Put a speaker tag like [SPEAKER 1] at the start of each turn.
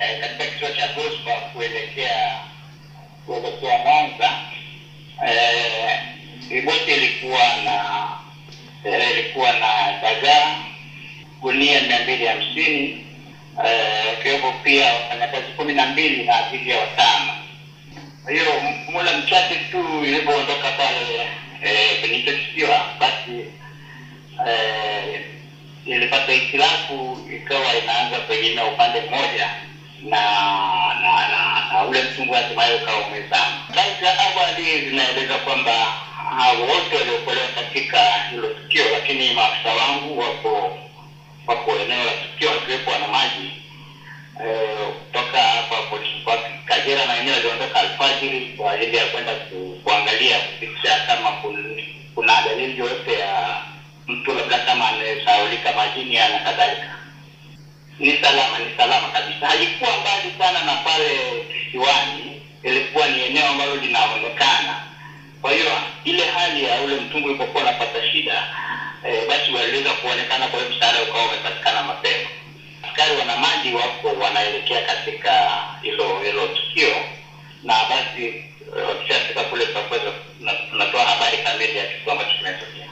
[SPEAKER 1] eh, katika kituo cha Gospa kuelekea kuelekea Mwanza. Eh, boti ilikuwa na eh, ilikuwa na dagaa gunia mia mbili hamsini wakiwepo pia wafanyakazi kumi na mbili na abiria watano. Kwa hiyo muda mchache tu ilipoondoka pale eh, basi eh, ilipata hitilafu ikawa inaanza kuegemea upande mmoja na na na, na ule mchungu hatimaye ukawa umezama. Habari awali zinaeleza kwamba hao wote waliokolewa katika hilo tukio, lakini maafisa wangu wako wako eneo la tukio wakiwepo wana maji kutoka hapa polisi kwa Kagera na wenyewe waliondoka alfajiri kwa ajili ya kwenda ku, kuangalia kupitisha kama kuna dalili yoyote ya mtu labda kama amesaulika majini na kadhalika ni salama, ni salama kabisa. Haikuwa mbali sana na pale kisiwani, ilikuwa ni eneo ambalo linaonekana. Kwa hiyo ile hali ya ule mtungu ulipokuwa anapata shida e, basi waliweza kuonekana, kwa hiyo msaada ukawa umepatikana mapema. Askari wana maji wako wanaelekea katika hilo hilo tukio, na basi eh, wakishafika kule tunatoa habari kamili ya kitu ambacho kinatokea.